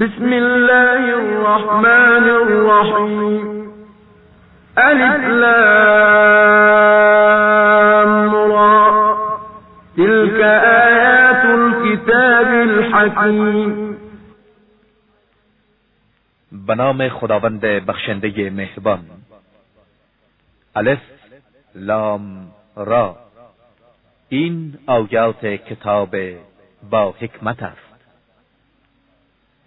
بسم الله الرحمن الرحیم الف لام را. تلك آیات الكتاب الحکیم به نام خداوند بخشنده مهربان. الف لام را. این آیات کتاب با حکمت است.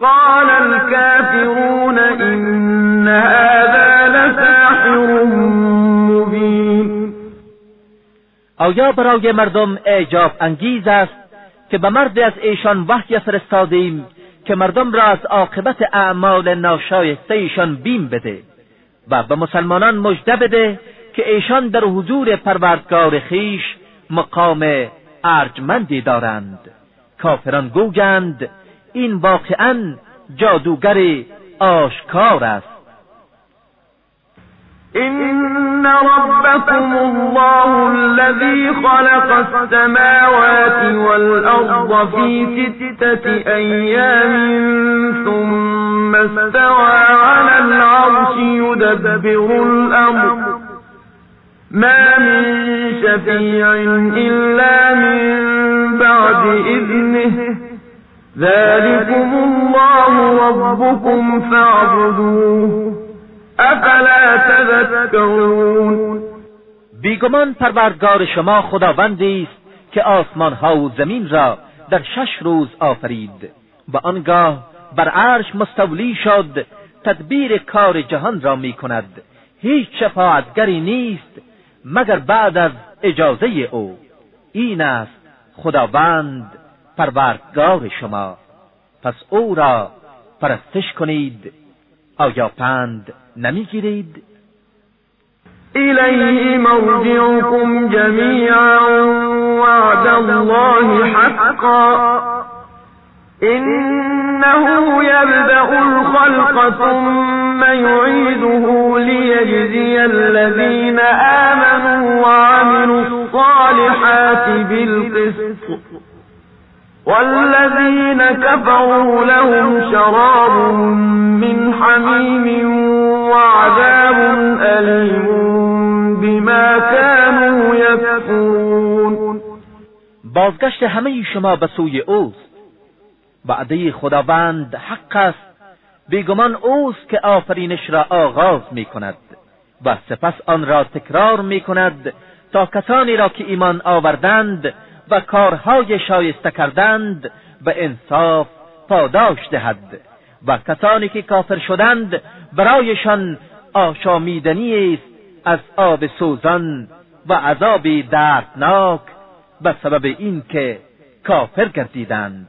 قال الكافرون إن هذا لساحر مبین آیا برای مردم اعجاب انگیز است که به مرد از ایشان وحی فرستادیم که مردم را از عاقبت اعمال ناشایسته ایشان بیم بده و به مسلمانان مژده بده که ایشان در حضور پروردگار خیش مقام ارجمندی دارند. کافران گوگند این واقعا جادوگر آشکار است. إن ربكم الله الذي خلق السماوات والأرض في ستة أيام ثم استوى على العرش يدبر الأمر. ما من شفيع إلا من بعد إذنه. ذلكم الله ربكم فاعبدوه افلا تذكرون بیگمان پروردگار شما خداوندی است که آسمان ها و زمین را در شش روز آفرید و آنگاه بر عرش مستولی شد تدبیر کار جهان را می کند هیچ شفاعتگری نیست مگر بعد از اجازه او. این است خداوند پروردگار شما. پس او را پرستش کنید. آیا پند نمی‌گیرید؟ إليه مرجعكم جميعا وعد الله حقا. إنه يبدأ الخلق ثم يعيده ليجزي الذين آمنوا وعملوا الصالحات بالقسط. والذين كفروا لهم شراب من حميم وعذاب أليم بما كانوا يكفرون. بازگشت همه شما به سوی اوست. وعده خداوند حق است. بیگمان اوست که آفرینش را آغاز می کند و سپس آن را تکرار می کند تا کسانی را که ایمان آوردند و کارهای شایسته کردند به انصاف پاداش دهد و کسانی که کافر شدند برایشان آشامیدنی است از آب سوزان و عذاب دردناک به سبب اینکه کافر گردیدند.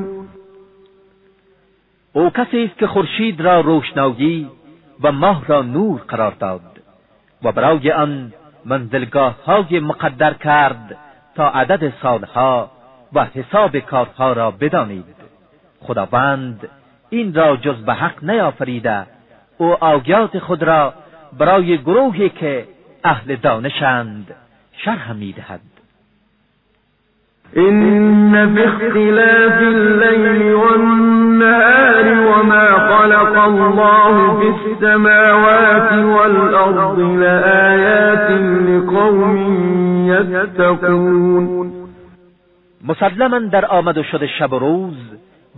او کسی است که خورشید را روشنایی و ماه را نور قرار داد و برای آن منزلگاه های مقدر کرد تا عدد سالها و حساب کارها را بدانید. خداوند این را جز به حق نیافریده. او آیات خود را برای گروهی که اهل دانشند شرح می‌دهد. إن في اختلاف والنهار وما خلق الله في السماوات والأرض لآيات لقوم يتقون. مسلما در آمد و شد شب و روز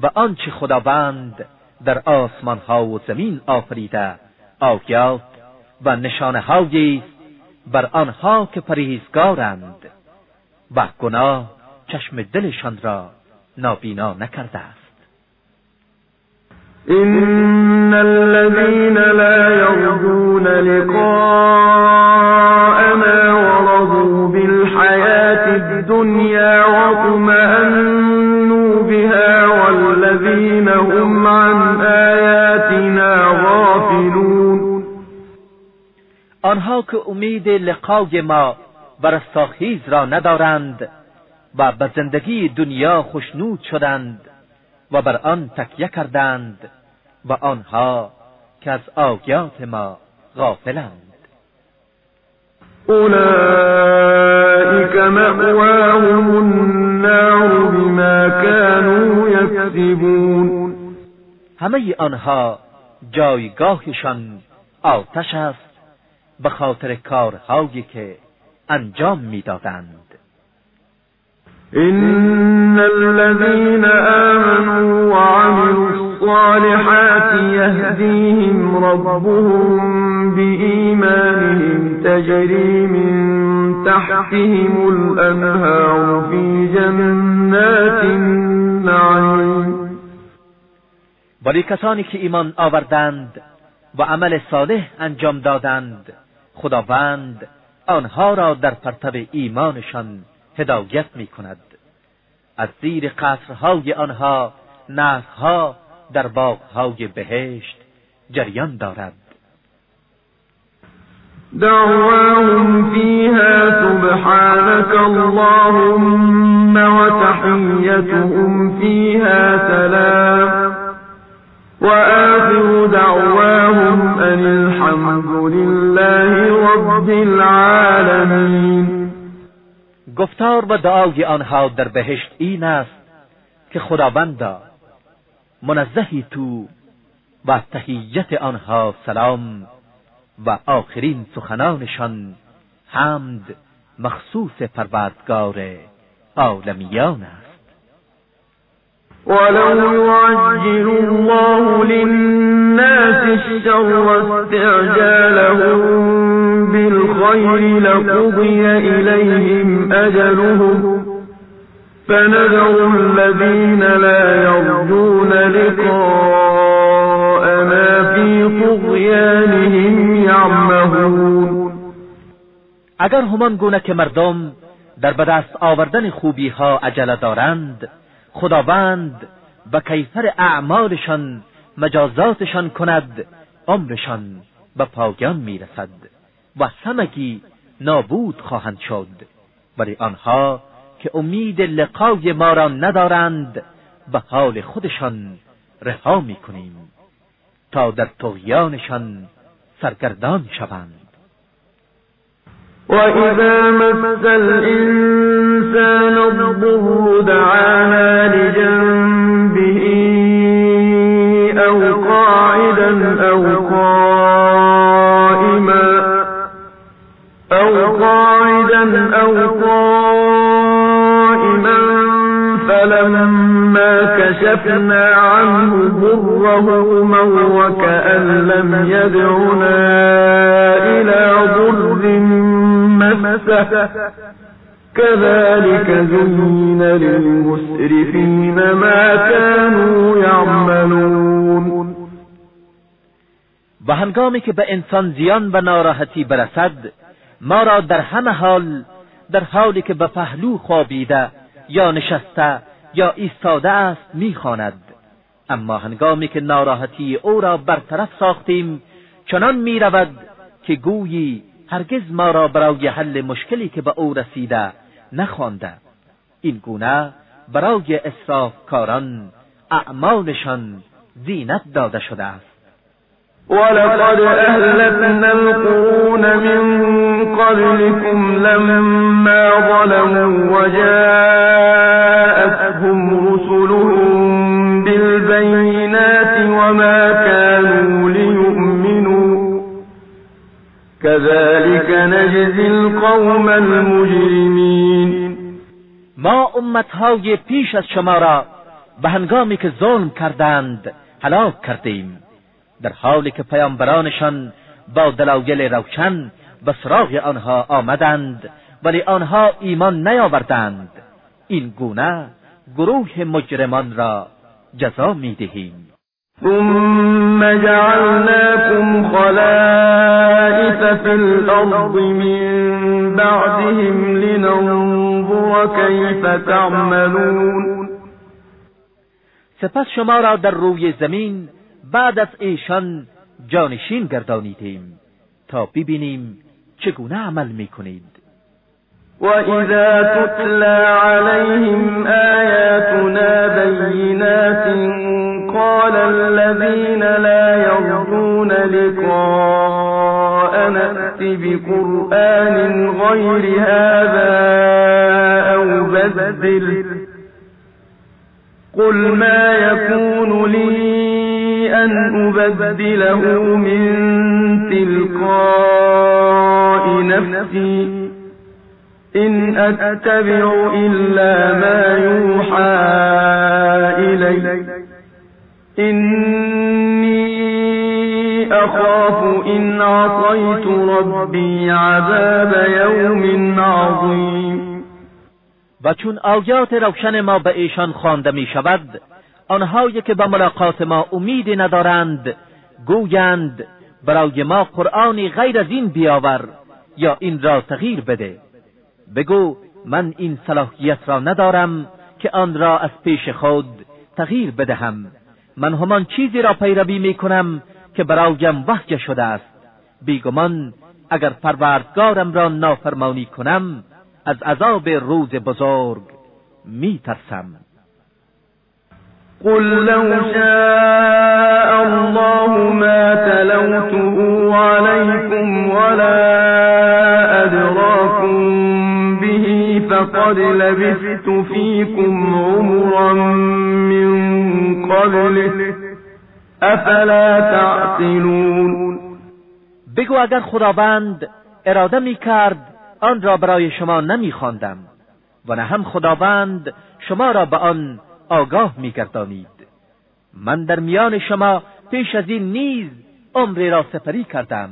و آنچه خداوند در آسمان ها و زمین آفریده آیات و نشانه هایی بر آنها که پرهیزگارند. و گناه چشم دلشان را نابینا نکرده است. إن الذين لا يرجون لقاءنا ورضوا بالحياة الدنيا واطمأنوا بها والذين هم عن آياتنا غافلون آنها که امید لقای ما و را ندارند و به زندگی دنیا خشنود شدند. و بر آن تکیه کردند و آنها که از آیات ما غافلند. اولئك مأواهم النار بما كانوا یکذبون. همه آنها جایگاهشان آتش است به خاطر کارهایی که انجام می‌دادند. إن الذين آمنوا وعملوا الصالحات يهديهم ربهم بإيمانهم تجري من تحتهم الأنهار في جنات النعيم. ولی کسانی که ایمان آوردند و عمل صالح انجام دادند خداوند آنها را در پرتب ایمانشان هدایت می کند از زیر قصرهای آنها نهرها در باغهای بهشت جریان دارد. دعواهم فيها سبحانك اللهم وتحيتهم فيها سلام. وآخر دعواهم أن الحمد لله رب العالمين گفتار و دعای آنها در بهشت این است که خداوندا منزهی تو و تهیت آنها سلام و آخرین سخنانشان حمد مخصوص پروردگار عالمیان است. ولو يعجل الله للناس الشر استعجالهم بالخير لقضي إليهم أجلهم فنذر الذين لا يرجون لقاءنا في طغيانهم يعمهون. اگر همان گونه که مردم در بدست آوردن خوبی ها عجله دارند خداوند به کیفر اعمالشان مجازاتشان کند عمرشان به پایان می‌رسد. و همگی نابود خواهند شد. ولی آنها که امید لقای ما را ندارند به حال خودشان رها می‌کنیم تا در طغیانشان سرگردان شوند. وإذا مس الإنسان الضر دعانا لجنبه أو قائما فلما كشفنا عنه ضره مر كأن لم يدعنا إلى ضر مسه. كذلك زين للمسرفين ما كانوا يعملون. و هنگامی که به انسان زیان و ناراحتی برسد ما را در همه حال در حالی که به پهلو خوابیده یا نشسته یا ایستاده است می‌خواند. اما هنگامی که ناراحتی او را برطرف ساختیم چنان می‌رود که گویی هرگز ما را برای حل مشکلی که به او رسیده نخوانده. این گونه برای کاران اعمالشان زینت داده شده است. ولقد أهلكنا القرون من قبلكم لما ظلموا وجاءتهم رسلهم بالبينات وما كانوا ليؤمنوا. كذلك نجزي القوم المجرمين. ما امتهای پیش از شما را به هنگامی که ظلم کردند هلاک کردیم. در حالی که پیامبرانشان با دلایل روشن به سراغ آنها آمدند ولی آنها ایمان نیاوردند. این گونه گروه مجرمان را جزا می‌دهیم. ثم جعلناكم خلائف في الأرض من بعدهم لننظر كيف تعملون. سپس شما را در روی زمین بعد از ایشان جانشین گردانیدیم تا ببینیم چگونه عمل می کنید و اذا تتلا علیهم آیاتنا بینات قال الذین لا یرجون لقاء نأت بقرآن غیر هذا أو بدل قل ما يكون لي أن أبدله من تلقاء نفسي إن أتبع إلا ما يوحى إلي. إني أخاف إن عصيت ربي عذاب يوم عظيم. و چون آیات روشن ما به ایشان خوانده می شود آنهایی که به ملاقات ما امیدی ندارند گویند برای ما قرآنی غیر از این بیاور. یا این را تغییر بده. بگو من این صلاحیت را ندارم که آن را از پیش خود تغییر بدهم. من همان چیزی را پیروی می کنم که برایم وحی شده است. بیگمان اگر پروردگارم را نافرمانی کنم از عذاب روز بزرگ می ترسم قل لو شاء الله ما تلوته عليكم ولا فقد لبثت فيكم عمرا من قبله. افلا تعقلون؟ بگو اگر خداوند اراده می کرد آن را برای شما نمی خواندم و نه هم خداوند شما را به آن آگاه می گردانید. من در میان شما پیش از این نیز عمری را سپری کردم.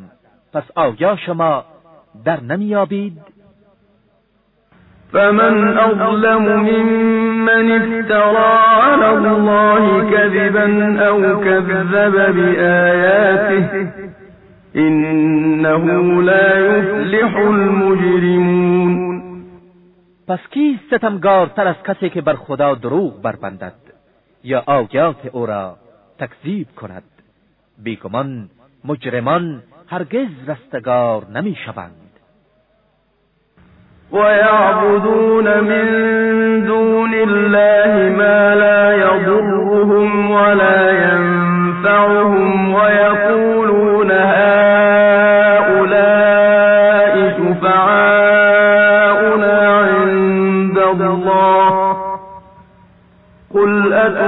پس آیا شما در نمیابید فمن أظلم ممن افترى على الله كذبا أو كذب بآياته إنه لا يفلح المجرمون. پس کی ستمگارتر از کسی که بر خدا دروغ بربندد؟ یا آیات او را تکذیب کند؟ بیگمان مجرمان هرگز رستگار نمی شوند ويعبدون من دون الله ما لا يضرهم ولا ينفعهم ويقولون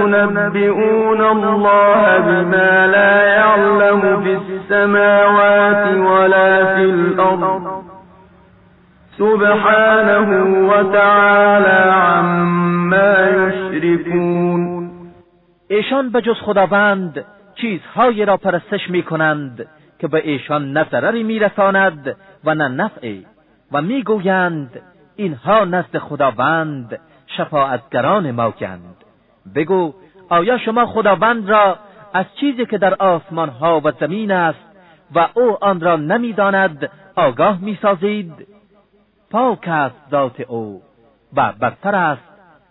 قل أتنبئون الله بما لا يعلم في السماوات ولا في الأرض. سبحانه وتعالى عما یشركون ایشان به جز خداوند چیزهایی را پرستش می کنند که به ایشان نه ضرری میرساند و نه نفعی و می‌گویند اینها نزد خداوند شفاعتگران ماگند بگو آیا شما خداوند را از چیزی که در آسمان ها و زمین است و او آن را نمی‌داند آگاه می‌سازید؟ پاک است ذات او و برتر است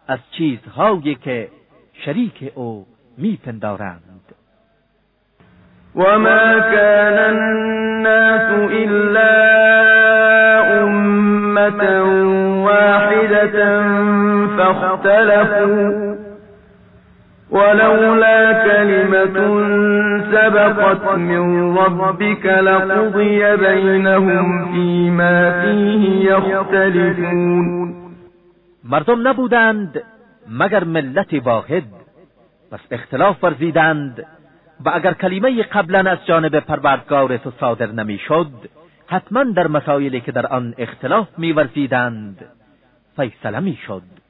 از چیزهایی که شریک او میپندارند. وما كان الناس إلا أمة واحدة فاختلفوا ولولا كلمة سبقت من ربك لقضي بينهم فيما فيه يختلفون. مردم نبودند مگر ملت واحد. پس اختلاف ورزیدند. و اگر کلمه قبلا از جانب پروردگار تو صادر نمی‌شد حتما در مسائلی که در آن اختلاف میورزیدند فیصله می‌شد.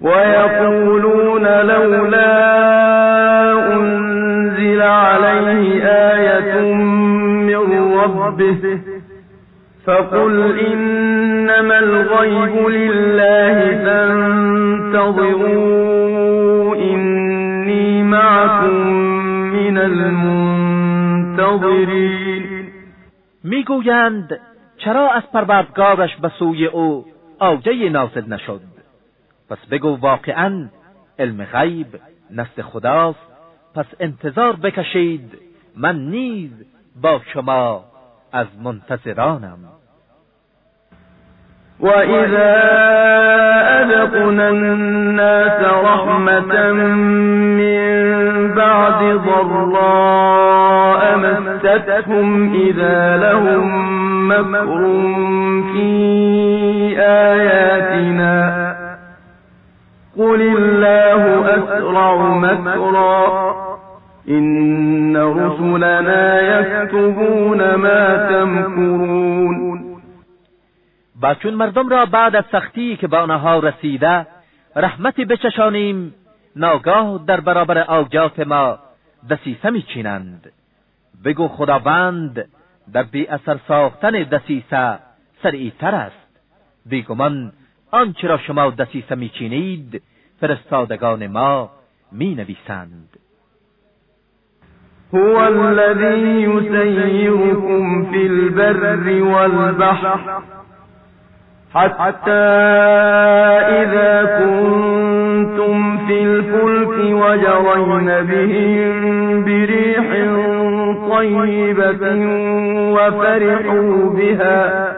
ويقولون لولا أنزل عليه آية من ربه فقل إنما الغيب لله فانتظروا إني معكم من المنتظرين. می‌گویند چرا از پروردگارش به سوی او آجه نازل نشد؟ پس بگو واقعا علم غیب نست خداست. پس انتظار بکشید من نیز با شما از منتظرانم. وإذا أذقنا الناس رحمة من بعد ضراء مستهم إذا لهم مكر في آياتنا قل الله أسرع مكرا. إن رسلنا يكتبون ما تمكرون. و چون مردم را بعد از سختی که به آنها رسیده رحمتی بچشانیم ناگاه در برابر آجات ما دسیسه میچینند. بگو خداوند در بی اثر ساختن دسیسه سریعتر است. بیگمان آنچه را شما دسیسه میچینید؟ فرستادگان ما می نویسند هو الذي يسيركم في البر والبحر حتى إذا كنتم في الفلك وجرين بهم بريح طيبة وفرحوا بها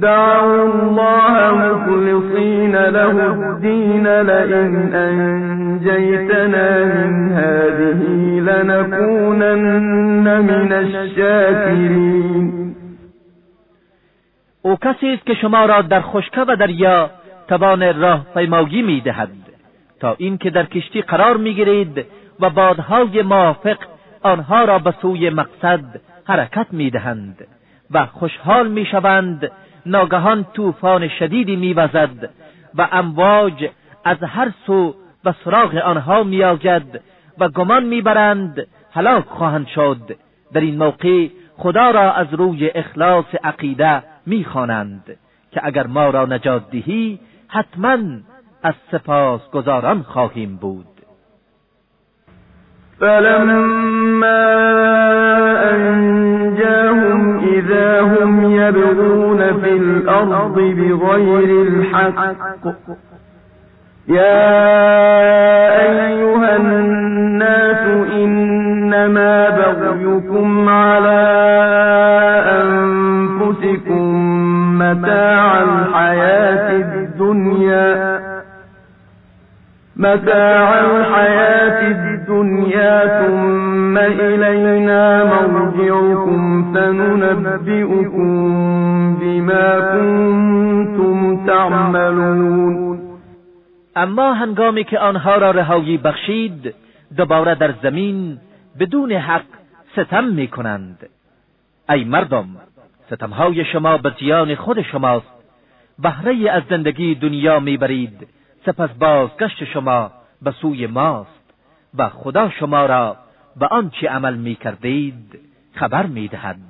دعوا الله مخلصين له الدين لئن أنجيتنا من هذه لنكونن من الشاكرين. او کسی است که شما را در خشکه و دریا توان راه پیمایی می دهد. تا اینکه در کشتی قرار می گیرید و بادهای موافق آنها را به سوی مقصد حرکت می دهند و خوشحال می شوند ناگهان طوفان شدیدی میوزد و امواج از هر سو به سراغ آنها میآید و گمان می‌برند هلاک خواهند شد. در این موقع خدا را از روی اخلاص عقیده می‌خوانند که اگر ما را نجات دهی حتما از سپاس گذاران خواهیم بود. فلما انجاهم اذا هم يبغون في الأرض بغير الحق؟ يا ايها الناس انما بغيكم على متاع الحياة الدنيا متاع الحياة الدنيا ثم إلينا مرجعكم فننبئكم اما هنگامی که آنها را رهایی بخشید دوباره در زمین بدون حق ستم می کنند ای مردم ستمهای شما به زیان خود شماست. بهره از زندگی دنیا می‌برید. سپس بازگشت شما به سوی ماست. و خدا شما را به آنچه عمل می‌کردید خبر می‌دهد.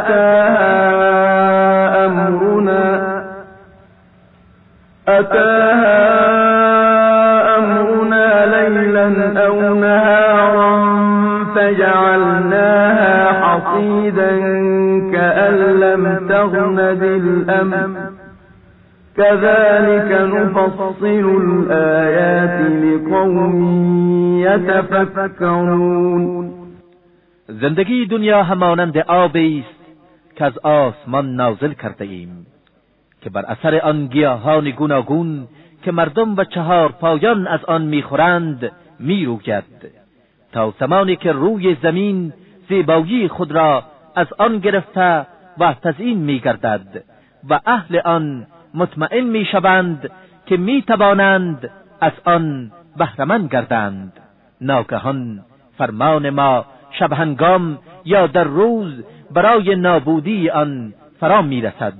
أتاها أمرنا؟ أتاها أمرنا ليلا أو نهارا فجعلناها حصيدا كأن لم تغن بالأمر كذلك نفصل الآيات لقوم يتفكرون. زندگی دنیا همانند آبی است که از آسمان نازل کرده ایم که بر اثر آن گیاهان گوناگون که مردم و چهار پایان از آن می‌خورند می‌روید. تا زمانی که روی زمین زیبایی خود را از آن گرفته و تزیین میگردد و اهل آن مطمئن می‌شوند که می‌توانند از آن بهرمند گردند. ناگهان فرمان ما شبهنگام یا در روز برای نابودی آن فرا می‌رسد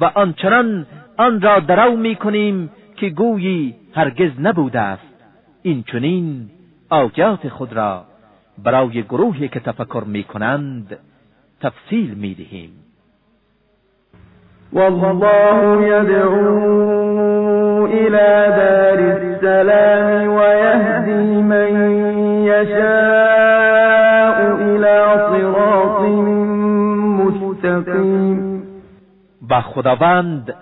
و آنچنان آن را درو می‌کنیم که گویی هرگز نبوده است. این چنین آیات خود را برای گروهی که تفکر می‌کنند تفصیل می‌دهیم. والله يدعو إلى دار السلام ويهدي من يشاء و خداوند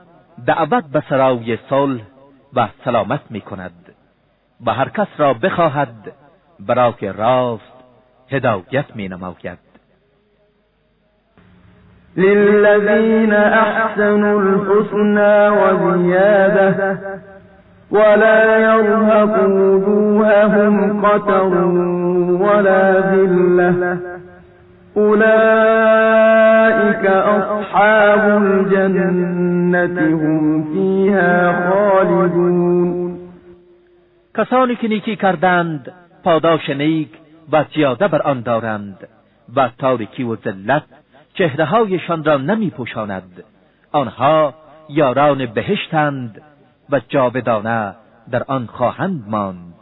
دعوت به سرای صلح و سلامت می کند و هر کس را بخواهد برای راست هدایت می نماید للذين أحسنوا الحسنى وزيادة ولا يرهق وجوههم قتر ولا ذلة أولئك أصحاب الجنة هم فيها خالدون. کسانی که نیکی کردند پاداش نیک و زیاده بر آن دارند و تاریکی و ذلت چهره هایشان را نمی پوشاند آنها یاران بهشتند و جاودانه در آن خواهند ماند.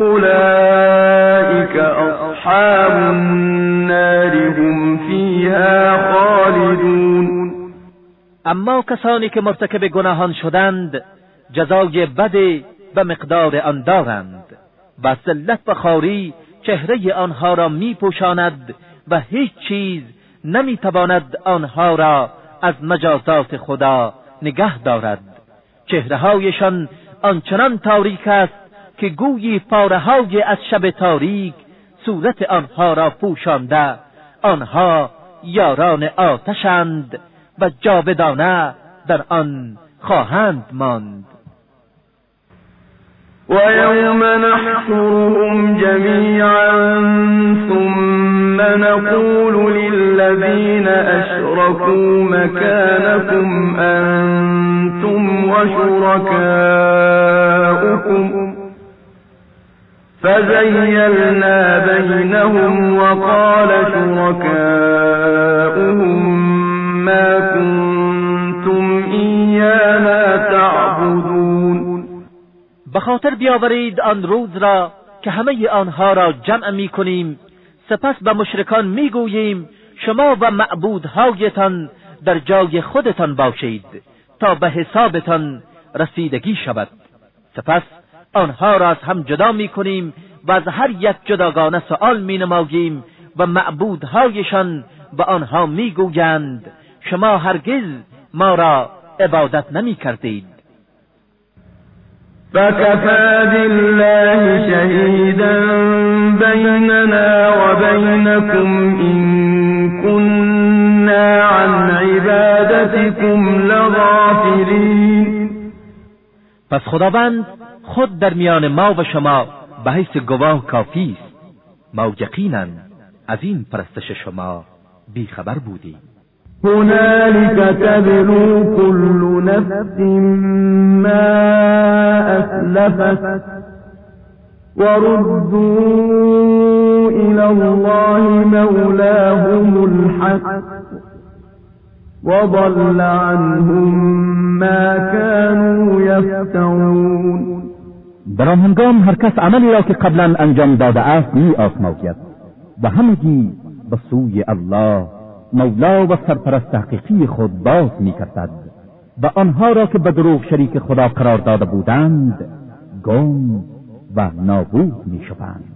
أولئك أصحاب النار هم فيها خالدون. اما کسانی که مرتکب گناهان شدند جزای بد به مقدار آن دارند. و ذلت و خاری چهره آنها را می پوشاند و هیچ چیز نمی تواند آنها را از مجازات خدا نگه دارد. چهره هایشان آنچنان تاریک است که گویی پاره از شب تاریک صورت آنها را پوشانده. آنها یاران آتشند و جاودانه در آن خواهند ماند. ويوم نحشرهم جميعا ثم نقول للذين أشركوا مكانكم أنتم وشركاؤكم فزيلنا بينهم وقال شركاؤهم ما كنتم إيانا تعبدون به خاطر بیاورید آن روز را که همه آنها را جمع می کنیم سپس به مشرکان می گوییم شما و معبودهایتان در جای خودتان باشید تا به حسابتان رسیدگی شود. سپس آنها را از هم جدا می کنیم و از هر یک جداگانه سؤال می نماییم و معبودهایشان به آنها می گویند شما هرگز ما را عبادت نمی کردید فكفى بالله شهيدا بيننا وبينكم إن كنا عن عبادتكم لغافلين پس خداوند خود در میان ما و شما به حیث گواه کافی است. ما یقینا از این پرستش شما بیخبر بودیم هنالك تبلو كل نفس ما أسلفت وردوا إلى الله مولاهم الحق وضل عنهم ما كانوا يفترون در آن هنگام هر کس عملی را که قبلا انجام داده است می آسماید و همگی به سوی الله مولا و سرپرست حقیقی خود باز می کردد و آنها را که به دروغ شریک خدا قرار داده بودند گم و نابود می شوند.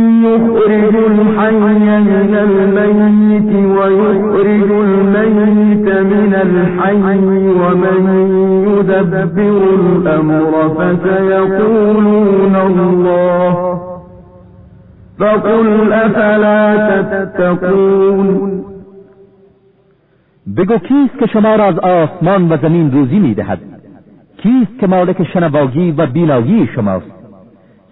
يخرج الحي من الميت ويخرج الميت من الحي ومن يدبر الأمر فسيقولون الله. فقل أفلا تتقون. بگو کیست که شما را از آسمان و زمین روزی می‌دهد؟ کیست که مالک شنواگی و بینایی شماست؟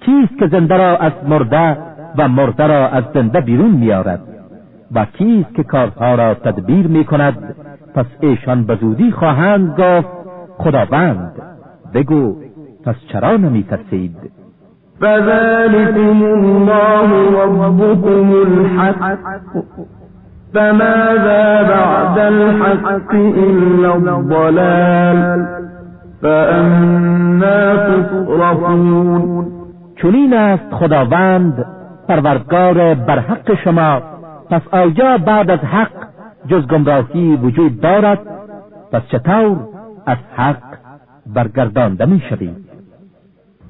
کیست که زنده را از مرده و مرده را از زنده بیرون میآورد و کیست که کارها را تدبیر می کند پس ایشان به زودی خواهند گفت خداوند بگو پس چرا نمی ترسید فذلكم الله ربكم الحق. فماذا بعد الحق إلا الضلال. فأنا تصرفون چنین است خداوند پروردگار بر حق شما پس آیا بعد از حق جز گمراهی وجود دارد؟ پس چطور از حق برگردانده می شوید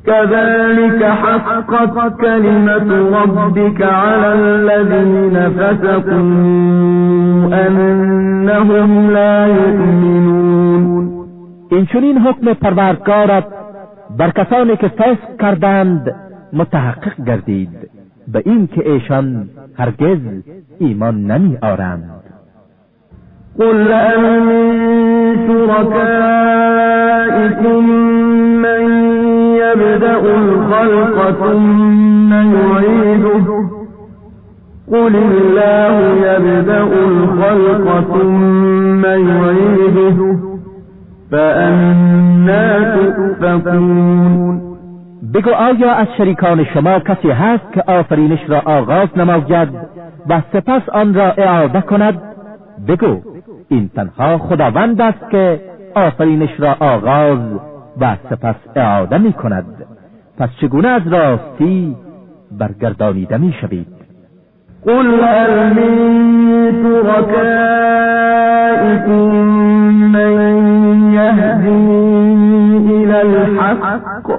كذلك حقت كلمة ربك على الذين فسقوا أنهم لا يؤمنون این چنین حکم پروردگارت بر کسانی که فسق کردند متحقق گردید. به این که ایشان هرگز ایمان نمی آرند. قل هل من شركائكم من يبدأ الخلق ثم يعيده قل الله يبدأ الخلق ثم يعيده فأنا بگو آیا از شریکان شما کسی هست که آفرینش را آغاز نماید و سپس آن را اعاده کند؟ بگو این تنها خداوند است که آفرینش را آغاز و سپس اعاده می کند. پس چگونه از راستی برگردانیده می شوید؟ قل هل من من يهدي إلى الحق.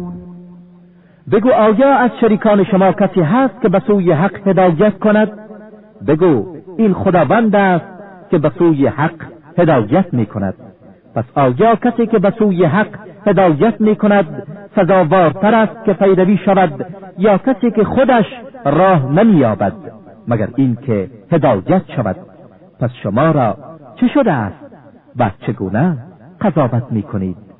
بگو آیا از شریکان شما کسی هست که به سوی حق هدایت کند؟ بگو این خداوند است که به سوی حق هدایت می کند پس آیا کسی که به سوی حق هدایت می کند سزاوارتر است که پیروی شود یا کسی که خودش راه نمییابد؟ مگر اینکه هدایت شود. پس شما را چه شده است و چگونه قضاوت می کنید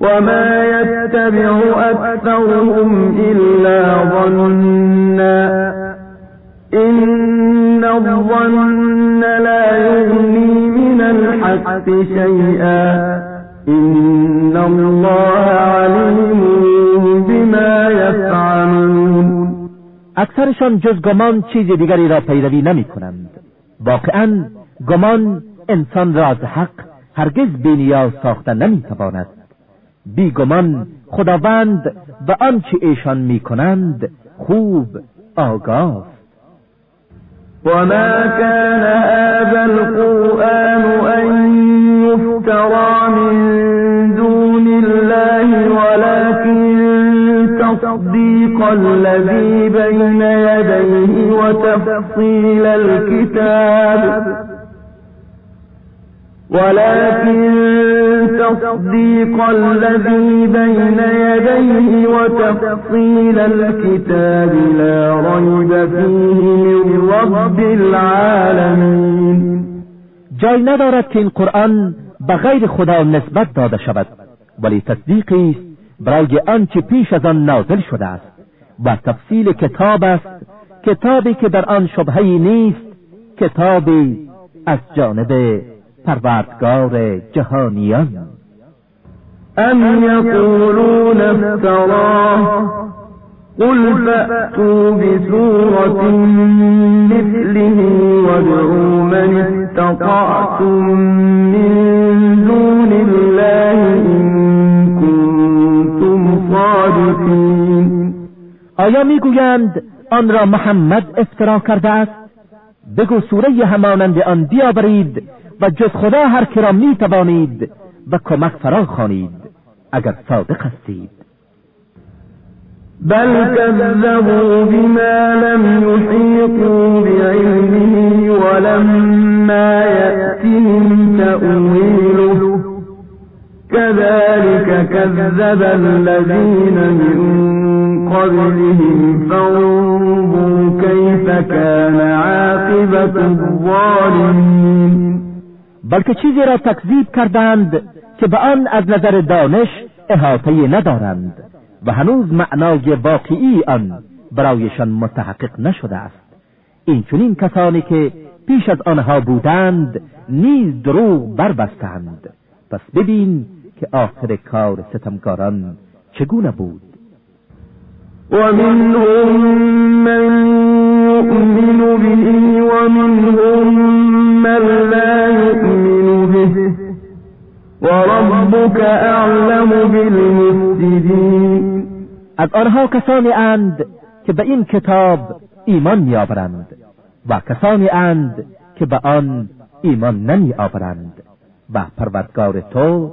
وما يتبع أكثرهم إلا ظنا إن الظن لا يغني من الحق شيئا إن الله علیم بما یفعلون اکثرشان جز گمان چیز دیگری را پیروی نمی کنند واقعا گمان انسان را از حق هرگز بینیاز ساختن نمی تواند بیگمان خداوند و آنچه ایشان می کنند خوب آگاه. وما كان هذا القرآن أن يفترى من دون الله ولكن تصديق الذي بين يديه وتفصيل الكتاب ولكن تصديق الذي بين يديه وتفصيل الكتاب لا ريب فيه من رب العالمين. جای ندارد که این قرآن به غیر خدا نسبت داده شود ولی تصدیقی برای آنچه پیش از آن نازل شده است. و تفصیل کتاب است کتابی که در آن شبهی نیست کتابی از جانب پروردگار جهانیان. ام یقولون افتراه قل فأتوا بسورة مثله وادعوا من استطعتم من دون الله إن كنتم صادقين. آیا می‌گویند آن را محمد افترا کرده است؟ بگو سوره همانند آن بیاورید. و جز خدا هر که را می توانید و کمک فرا خوانید اگر صادق هستید. بل كذبوا بما لم يحيطوا بعلمه ولما يأتهم تأويله كذلك كذب الذين من قبلهم فانظروا كيف كان عاقبة الظالمين بلکه چیزی را تکذیب کردند که به آن از نظر دانش احاطه ندارند و هنوز معنای واقعی آن برایشان متحقق نشده است. این چنین کسانی که پیش از آنها بودند نیز دروغ بربستند. پس ببین که آخر کار ستمکاران چگونه بود. ومنهم من يؤمن به ومنهم من لا يؤمن به. وربك اعلم بالمفسدين. از آنها کسانی اند که به این کتاب ایمان میآورند و کسانی اند که به آن ایمان نمی آورند و پروردگار تو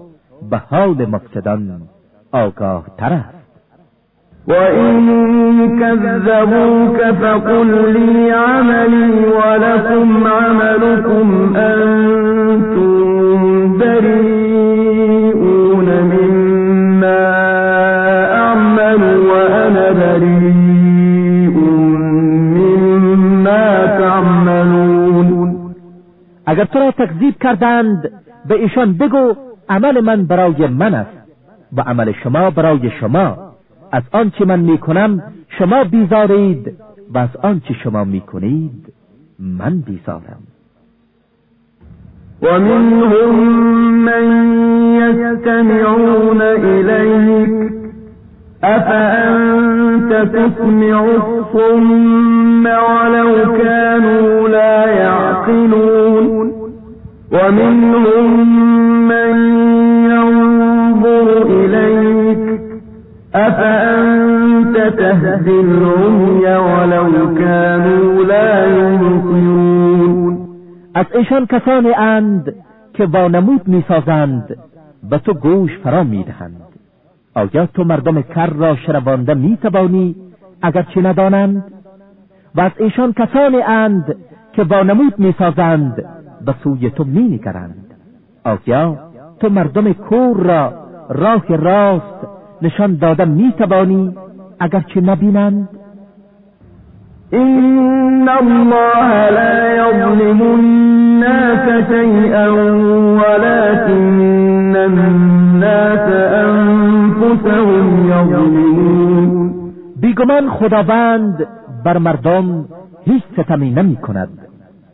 به حال مفسدان آگاه تر است. وَإِن كَذَّبُوكَ فَقُل لِّي عَمَلِي وَلَكُمْ عَمَلُكُمْ أَنتُم بَرِيئُونَ مِمَّا أَعْمَلُ وَأَنَا بَرِيءٌ مِّمَّا تَعْمَلُونَ اگر تو را تکذیب کردند به بگو عمل من برای من است عمل شما برای شما. از آنچه من می‌کنم شما بیزارید. و از آنچه شما می‌کنید من بیزارم. ومنهم من يستمعون إليك أفأنت تسمع الصم ولو كانوا لا يعقلون ومنهم أفأنت تهدي العمي ولو كانوا لا يبصرون از ایشان کسانی اند که وانمود می‌سازند و تو گوش فرا می‌دهند. آیا تو مردم کر را شربانده می‌توانی اگرچه ندانند؟ و از ایشان کسانی اند که وانمود می‌سازند به سوی تو مینگرند. آیا تو مردم کور را راه راست نشان داده می‌توانی اگرچه نبینند؟ إن الله لا يظلم الناس شيئا ولكن الناس أنفسهم يظلمون بیگمان خداوند بر مردم هیچ ستمی نمی کند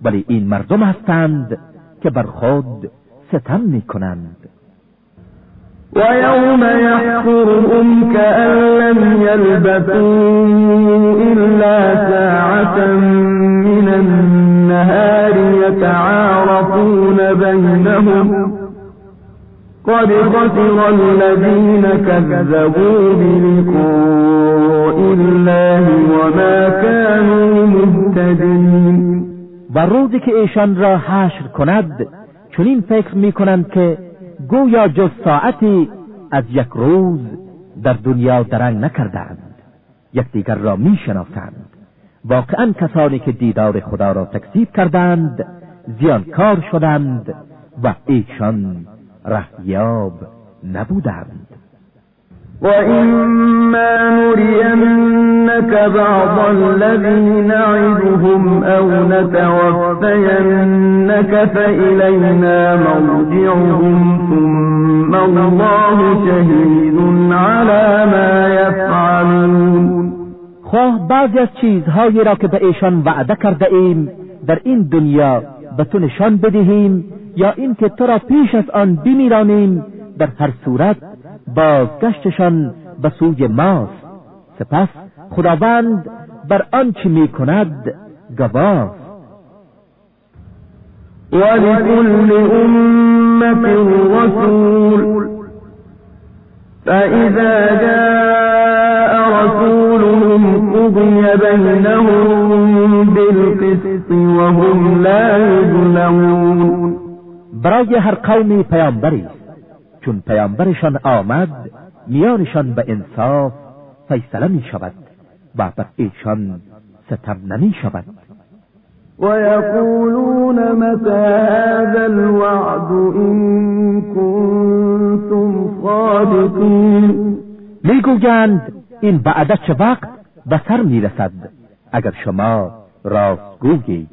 ولی این مردم هستند که بر خود ستم می کنند ويوم يحشرهم كأن لم يلبثوا إلا ساعة من النهار يتعارفون بينهم قد خسر الذين كذبوا بلقاء الله وما كانوا مهتدين. و روزی که ایشان را حشر کند چنین فکر می کنند که گویا جز ساعتی از یک روز در دنیا درنگ نکردند. یکدیگر را می شناسند واقعا کسانی که دیدار خدا را تکذیب کردند زیانکار شدند و ایشان رهیاب نبودند. وإما نرينك بعض الذي نعدهم أو نتوفينك فإلينا مرجعهم ثم الله شهید على ما يفعلون خواه بعضی از چیزهایی را که به ایشان وعده کرده ایم در این دنیا به تو نشان بدهیم یا اینکه تو را پیش از آن بمیرانیم در هر صورت بازگشتشان به سوی ماست. سپس خداوند بر آنچه می کند گواه ولكل أمة رسول فإذا جاء رسولهم قضي بينهم بالقسط وهم لا يظلمون. برای هر قومی پیامبری چون پیامبرشان آمد میانشان به انصاف فیصله می شود و بر ایشان ستم نمی شود ويقولون متى هذا الوعد إن كنتم صادقين می‌گویند این بعد چه وقت به سر می‌رسد؟ اگر شما راستگویید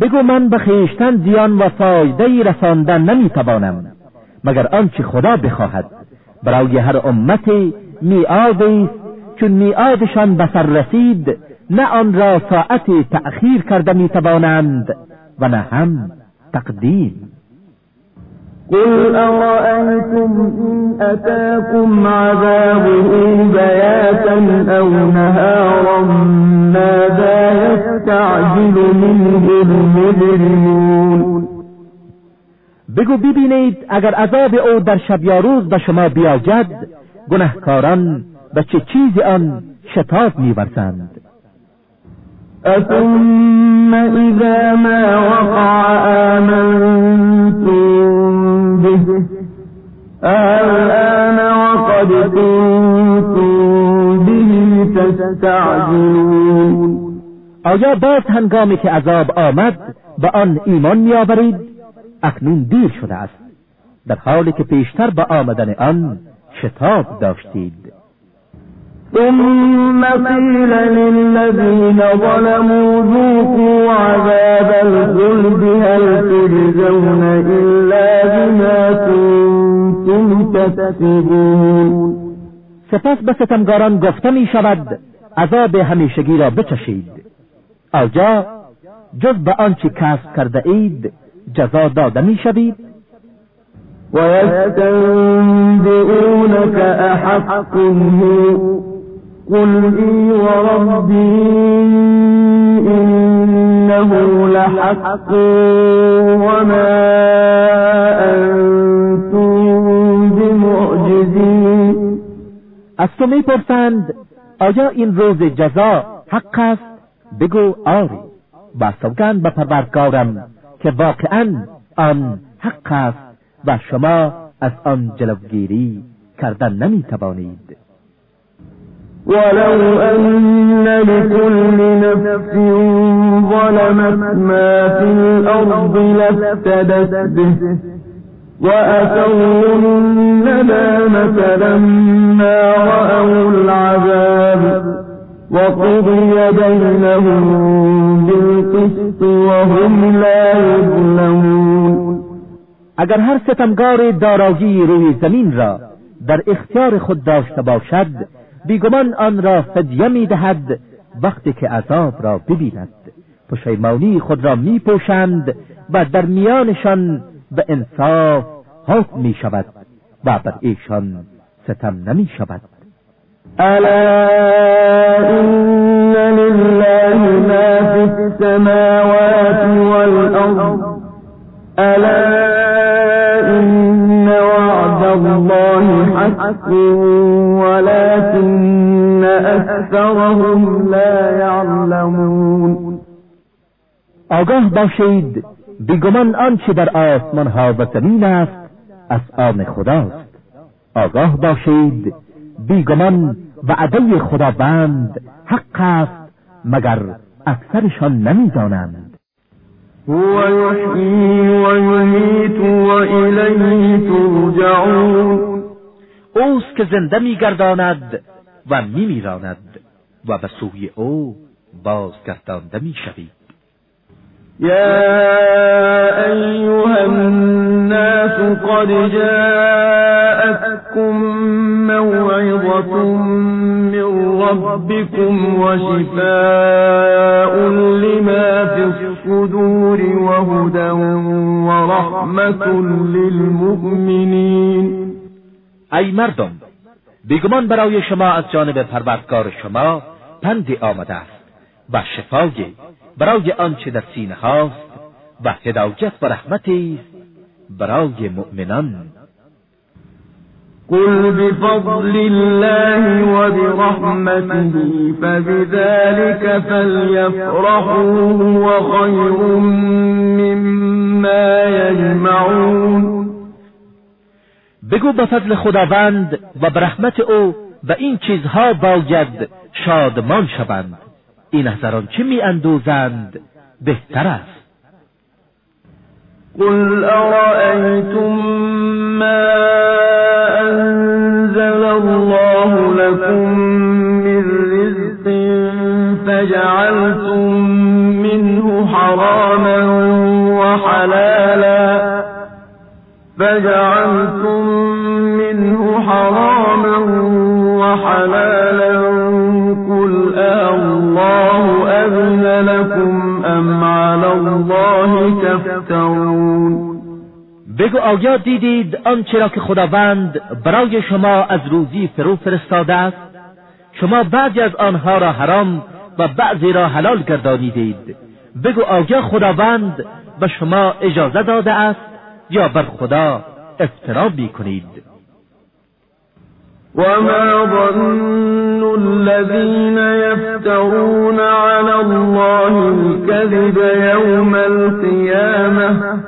بگو من به خیشتن زیان و فایده رساندن نمی‌توانم مگر آنچه خدا بخواهد. برای هر امتی میعادی چون میعادشان به سر رسید نه آن را ساعتی تأخیر کرده می‌توانند و نه هم تقدیم. قل أرأيتم إن أتاكم عذابه بياتا أو نهارا ماذا يستعجل منه المجرمون بگو ببینید اگر عذاب أو در شب یا روز به شما بیاید گنهکاران به چه چیزی آن شتاب میورزند؟ أثم إذا ما وقع آمنتم به الآن وقد كنتم به آیا باز هنگامی که عذاب آمد به آن ایمان میآورید؟ اکنون دیر شده است. در حالی که پیشتر به آمدن آن شتاب داشتید. ثم قيل للذين ظلموا ذوقوا عذاب الخلد هل تجزون إلا بما كنتم تكسبون سپس به ستمگاران گفته می شود عذاب همیشگی را بچشید. آجا جز به آنچه کسب کرده اید جزا داده می شوید ويستنبئونك أحق هو قل إي وربي إنه لحق وما أنتم بمعجزين از تو می‌پرسند آیا این روز جزا حق است؟ بگو آری. و سوگند به پروردگارم که واقعا آن حق است و شما از آن جلوگیری کردن نمی‌توانید. ولو أن لكل نفس ظلمت ما في الأرض لافتدت به وأسروا الندامة لما رأوا العذاب وقضي بينهم بالقسط وهم لا يظلمون. اگر هر ستمگار دارایی روی زمین را در اختیار خود داشته باشد بیگمان آن را فدیه می‌دهد وقتی که عذاب را ببیند. پشیمانی خود را میپوشند و در میانشان به انصاف حکم می شود و بر ایشان ستم نمی شود الا ان لله ما في السماوات والارض. الا ان وعد الله حق ولكن اكثرهم لا يعلمون آگاه باشید بیگمان آنچه در آسمان ها و زمین است از آن خداست. آگاه باشید بیگمان وعده خداوند حق است مگر اکثرشان نمی‌دانند. هو یحیی و یمیت و الیه ترجعون اوست که زنده میگرداند و میمیراند و به سوی او بازگردانده می‌شوید. يا أيها الناس قد جاءتكم موعظة من ربكم وشفاء لما في الصدور وهدى ورحمة للمؤمنين ای مردم بیگمان برای شما از جانب پروردگار شما پندی آمده است و شفای برای آنچه در سینه هاست و هدایت و رحمتی برای مؤمنان. قل بفضل الله وبرحمته فبذلك فليفرحوا خير مما يجمعون. بگو به فضل خداوند و به رحمت او و این چیزها باید شادمان شوند. این از چه می اندوزند؟ بهتر است. قل ارأيتم ما انزل الله لكم من رزق فجعلتم منه حراما وحلالا فجعلتم منه حراما وحلالا قل الله أذن لكم أم على الله تفترون بگو آیا دیدید آنچه را که خداوند برای شما از روزی فرو فرستاده است؟ شما بعضی از آنها را حرام و بعضی را حلال گردانیدید. بگو آیا خداوند به شما اجازه داده است؟ یا بر خدا افترا می کنید وما ظن الذين يفترون على الله الكذب يوم القيامة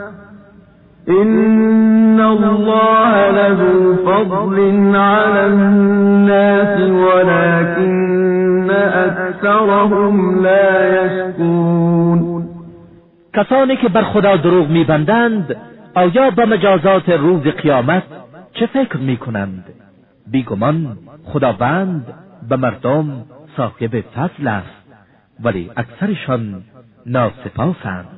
إن الله لذو فضل على الناس ولكن أكثرهم لا يشكرون کسانی که بر خدا دروغ میبندند آیا با مجازات روز قیامت چه فکر می‌کنند؟ بیگمان خداوند به مردم صاحب فضل است ولی اکثرشان ناسپاسند.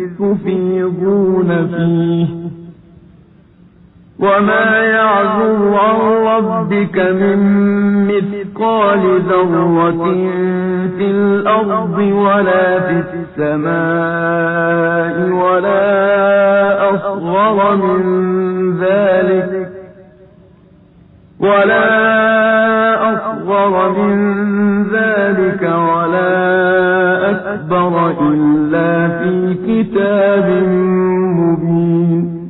تفيضون فيه وما يعزو عن ربك من مثقال ذرة في الأرض ولا في السماء ولا أصغر من ذلك ولا أصغر من ذلك ولا أكبر إلا في كتاب مبين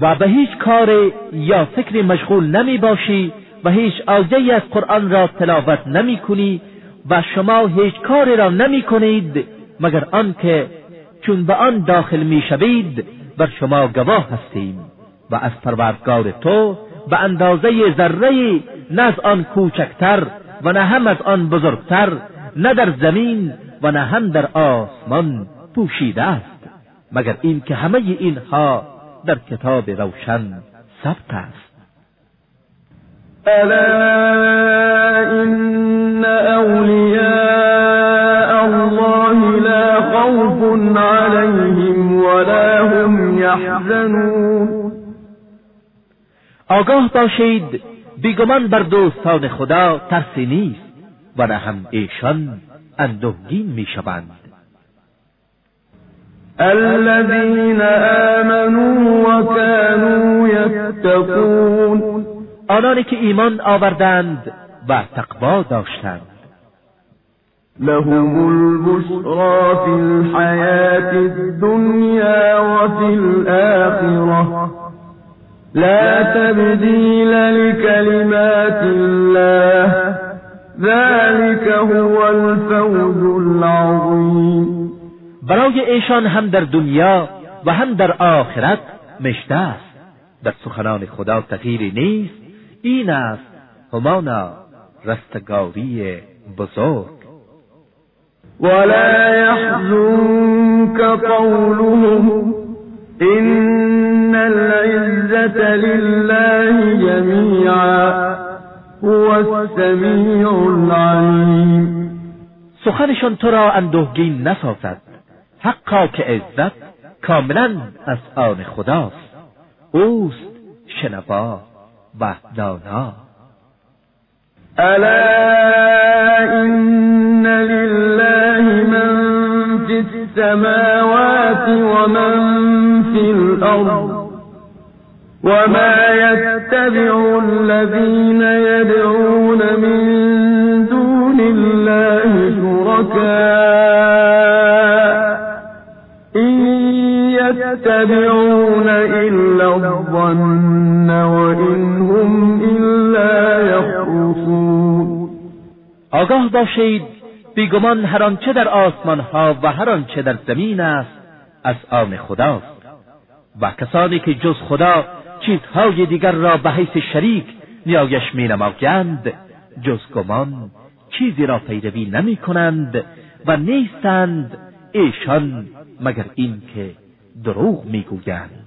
و به هیچ کار یا فکر مشغول نمی باشی و هیچ آیه از قرآن را تلاوت نمی کنی و شما هیچ کار را نمی کنید مگر آنکه چون به آن داخل می شوید بر شما گواه هستیم. و از پروردگار تو به اندازه ذره نه از آن کوچکتر و نه هم از آن بزرگتر نه در زمین و نه هم در آسمان. پوشیده است مگر اینکه همه اینها در کتاب روشن ثبت است؟ الا ان اولیاء الله لا خوف عليهم ولا هم يحزنون آگاه باشید بیگمان بر دوستان خدا ترسی نیست و نه هم ایشان اندوهگین می‌شوند. الذين آمنوا وكانوا يتقون. آنانی که ایمان آوردند و تقوا داشتند. لهم البشرى في الحياة الدنيا وفي الآخرة. لا تبديل لكلمات الله. ذلك هو الفوز العظيم. برای ایشان هم در دنیا و هم در آخرت مشته است. در سخنان خدا تغییری نیست. این است همانا رستگاری بزرگ. ولا يحزنك قولهم إن العزة لله جميعا هو السمیع العلیم سخنشان تو را اندوهگین نسازد. حقا که عزت کاملا از آن خداست. اوست شنوا و دانا الا ان لله من السماوات ومن فی الارض وما يتبع الذين يدعون من دون الله شركاء يتبعون إلا الظن وإن هم إلا يخرصون. آگاه باشید بیگمان هر آنچه در آسمان ها و هر آنچه در زمین است از آن خداست. و کسانی که جز خدا چیزهای دیگر را به حیث شریک نیایش می نمایند جز گمان چیزی را پیروی نمی کنند و نیستند ایشان مگر اینکه دروغ میگویند.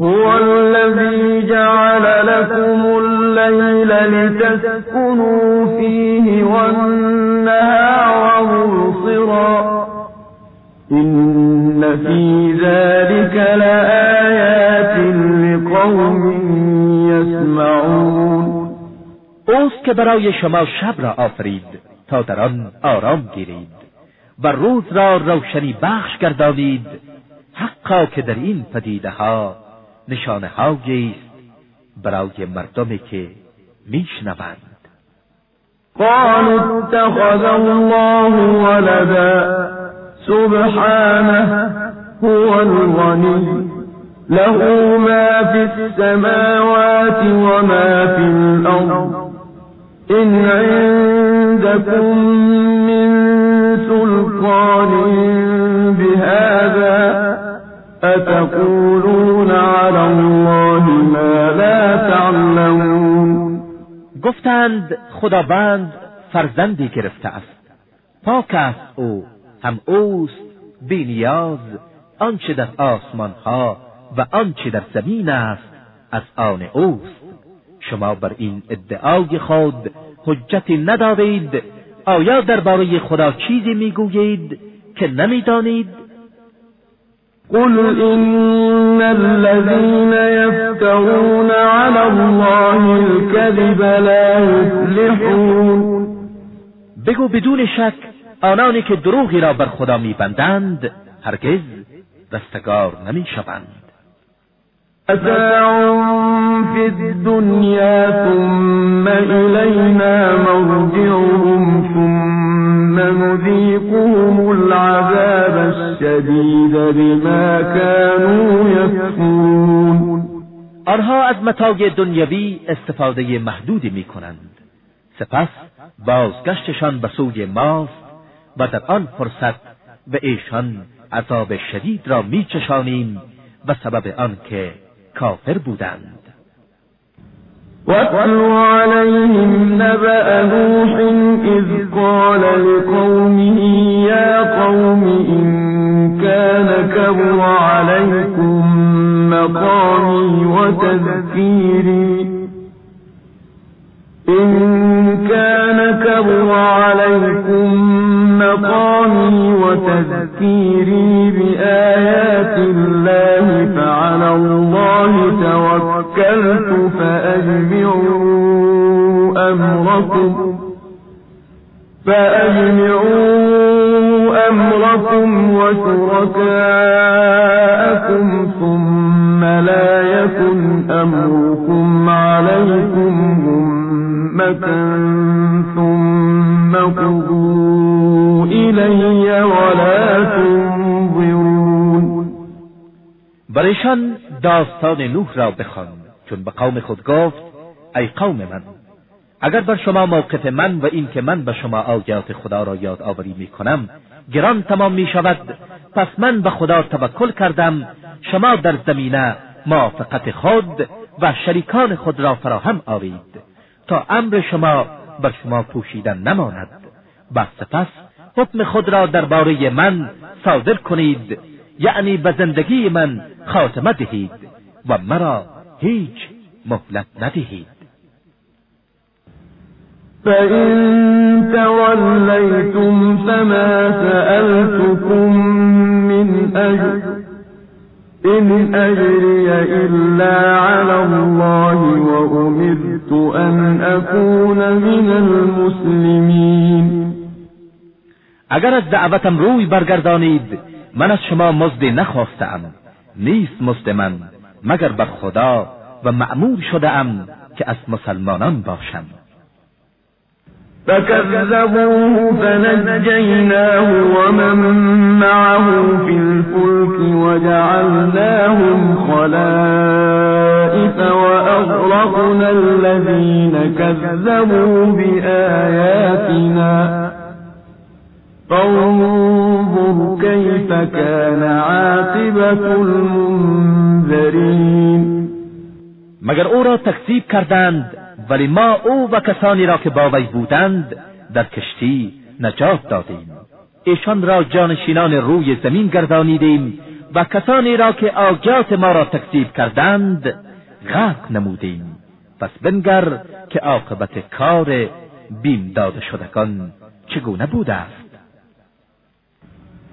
هو الذي جعل لكم الليل لتسكنوا فيه والنهار مبصرا إن في ذلك لآيات لقوم يسمعون اوست که برای شما شب را آفرید تا در آن آرام گیرید. و روز را روشنی بخش گردانید حقا که در این پدیده ها نشانه هایی است برای مردمی که میشنوند. قالوا اتخذ الله ولدا سبحانه هو الغني له ما في السماوات وما في الأرض إن عندكم سلطان بهذا أتقولون على الله ما لا تعلمون؟ گفتند خداوند فرزندی گرفته است. پاک است او هم اوست بینیاز آنچه در آسمان ها و آنچه در زمین است از آن اوست. شما بر این ادعای خود حجتی ندارید آیا درباره خدا چیزی می‌گویید که نمی‌دانید؟ قل ان الذين يفترون على الله الكذب لا يفلحون. بگو بدون شک آنانی که دروغی را بر خدا میبندند هرگز رستگار نمی‌شوند. متاع في الدنيا ثم إلينا مرجعهم ثم نذيقهم العذاب الشديد بما كانوا يكفرون آنها از متاع دنیوی استفاده محدودی می کنند سپس بازگشتشان به سوی ماست و در آن فرصت به ایشان عذاب شدید را میچشانیم به سبب آنکه کافر بودند. واتل عليهم نبأ نوح إذ قال لقومه يا قوم إن كان كبر عليكم مقامي وتذكيري. إن كان كبر عليكم مقامي وتذكيري بآيات الله فعلى الله توكلت فأجمعوا أمركم. فأجمعوا أمركم وشركاءكم ثم لا يكن أمركم عليكم غمة ثم قضوا إلي ولا تنظرون. برایشان داستان نوح را بخوان چون به قوم خود گفت ای قوم من اگر بر شما موقف من و این که من به شما آیات خدا را یاد آوری می کنم گران تمام می شود پس من به خدا توکل کردم شما در زمینه موافقت خود و شریکان خود را فراهم آورید تا امر شما بر شما پوشیدن نماند. و سپس حکم خود را درباره من صادر کنید. یعنی به زندگی من خاتمه دهید و مرا هیچ مهلت ندهید. فإن توليتم فما سألتكم من أجر إن أجري إلا على الله وأمرت أن أكون من المسلمين اگر از دعوتم روی برگردانید من از شما مزدی نخواستم. نیست مزد من مگر بر خدا و معمور شده ام که از مسلمانان باشم. فكذبوه فنجيناه ومن معه في الفلك وجعلناهم خلائف وأغرقنا الذين كذبوا بآياتنا. فانظر كيف كان عاقبة المنذرين. مگر او را تکذیب کردند ولی ما او و کسانی را که با بودند در کشتی نجات دادیم. ایشان را جانشینان روی زمین گردانیدیم و کسانی را که آجات ما را تکذیب کردند غرق نمودیم. پس بنگر که عاقبت کار بیم داده شدگان چگونه بوده است؟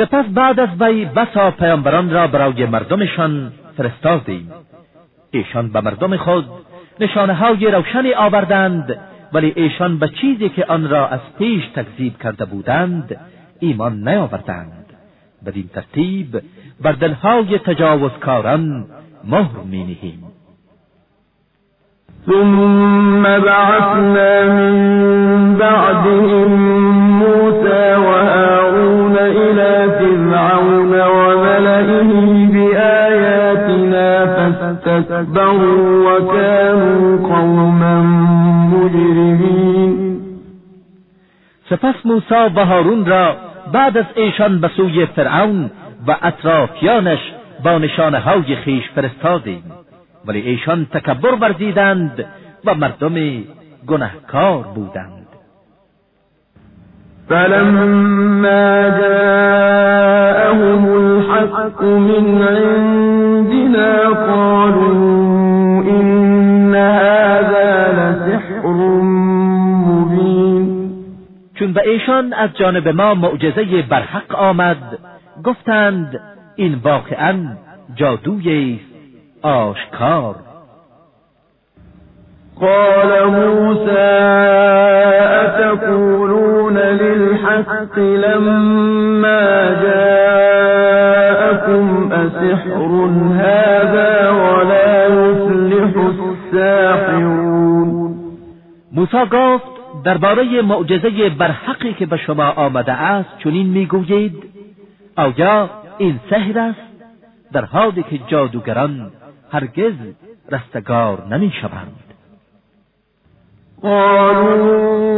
سپس بعد از وی بسا پیامبران را برای مردمشان فرستادیم. ایشان به مردم خود نشانه های روشنی آوردند ولی ایشان به چیزی که آن را از پیش تکذیب کرده بودند ایمان نیاوردند. بدین ترتیب بر دلهای تجاوزکاران مهر مینهیم. ثم بعثنا من بعدهم بآياتنا فاستكبروا وكانوا قوما مجرمين سپس موسی و هارون را بعد از ایشان به سوی فرعون و اطرافیانش با نشانه های خیش فرستادیم. ولی ایشان تکبر ورزیدند و مردم گنهکار بودند. فلما جاءهم الحق من عندنا قالوا إن هذا لسحر مبين. چون به ایشان از جانب ما معجزه برحق آمد گفتند این واقعا جادوی است آشکار. قال موسى أتقولون للحق لما جاءكم أسحر هذا ولا يفلح الساحرون. موسی گفت درباره معجزه برحقی که به شما آمده است چنین می‌گویید آیا این سحر است؟ در حالی که جادوگران هرگز رستگار نمی‌شوند. قالوا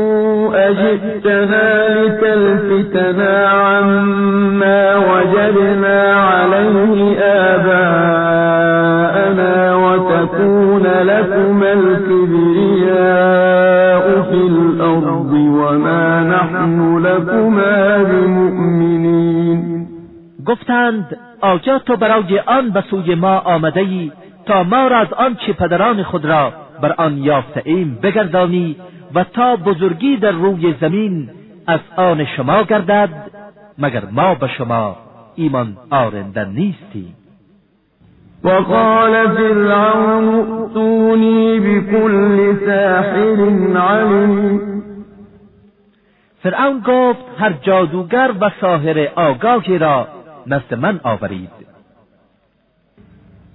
أجئتنا لتلفتنا عما وجدنا عليه آباءنا وتكون لكما الكبرياء في الأرض وما نحن لكما بمؤمنين. گفتند آجا تو برای آن به سوی ما آمده ای تا ما را از آنچه پدران خود را بر آن یافته ایم بگردانی و تا بزرگی در روی زمین از آن شما گردد مگر ما به شما ایمان آرنده نیستیم. وقال فرعون ائتوني بكل ساحر عليم فرعون گفت هر جادوگر و ساحر آگاهی را نزد من آورید.